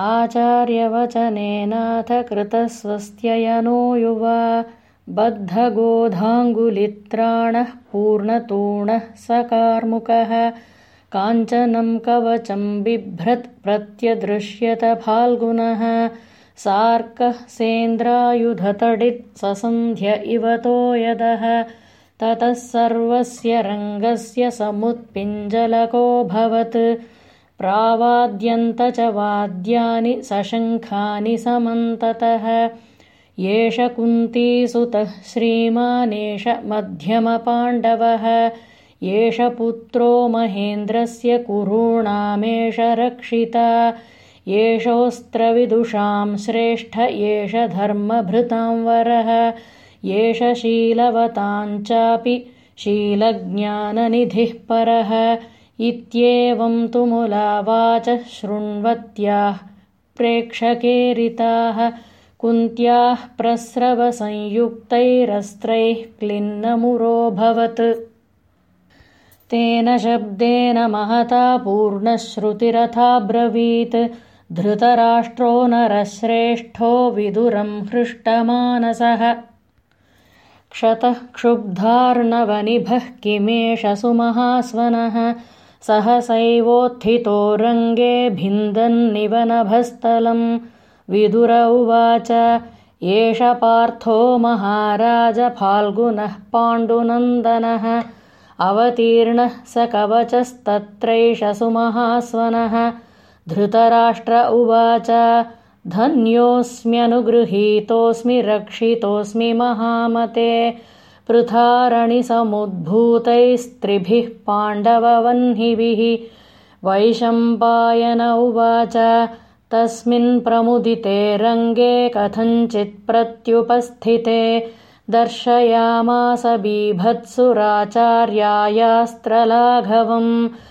आचार्यवचनेनाथ कृतस्वस्त्ययनो युवा बद्धगोधाङ्गुलित्राणः पूर्णतूणः सकार्मुकः काञ्चनं कवचं बिभ्रत् प्रत्यदृश्यत फाल्गुनः सार्कः सेन्द्रायुधतडित् ससन्ध्य इवतो यदः ततः सर्वस्य रङ्गस्य समुत्पिञ्जलकोऽभवत् प्रावाद्यन्त च वाद्यानि सशङ्खानि समन्ततः। एष कुन्तीसुतः श्रीमानेष मध्यमपाण्डवः एष पुत्रो महेन्द्रस्य कुरूणामेष रक्षिता। एषोऽस्त्रविदुषां श्रेष्ठ एष धर्मभृतां वरः। एष शीलवताञ्चापि शीलज्ञाननिधिः परः इत्येवं तु मुलावाच शृण्वत्याः प्रेक्षकेरिताः कुन्त्याः प्रस्रवसंयुक्तैरस्त्रैः क्लिन्नमुरोऽभवत्। तेन शब्देन महता पूर्णश्रुतिरथाब्रवीत्। धृतराष्ट्रो नरश्रेष्ठो विदुरं हृष्टमानसः। क्षतः क्षुब्धार्णवनिभः किमेष सुमहास्वनः सहसैवोत्थितो रङ्गे भिन्दन्निव नभस्थलम् विदुर उवाच एष पार्थो महाराज फाल्गुनः पाण्डुनन्दनः। अवतीर्णः स कवचस्तत्रैष सुमहास्वनः। धृतराष्ट्र उवाच धन्योऽस्म्यनुगृहीतोऽस्मि रक्षितोऽस्मि महामते पृथारणिसमुद्भूतैस्त्रिभिः पाण्डववह्निभिः वैशम्पायन उवाच तस्मिन् प्रमुदिते रङ्गे कथञ्चित् प्रत्युपस्थिते। दर्शयामास बीभत्सुराचार्यायास्त्रलाघवम्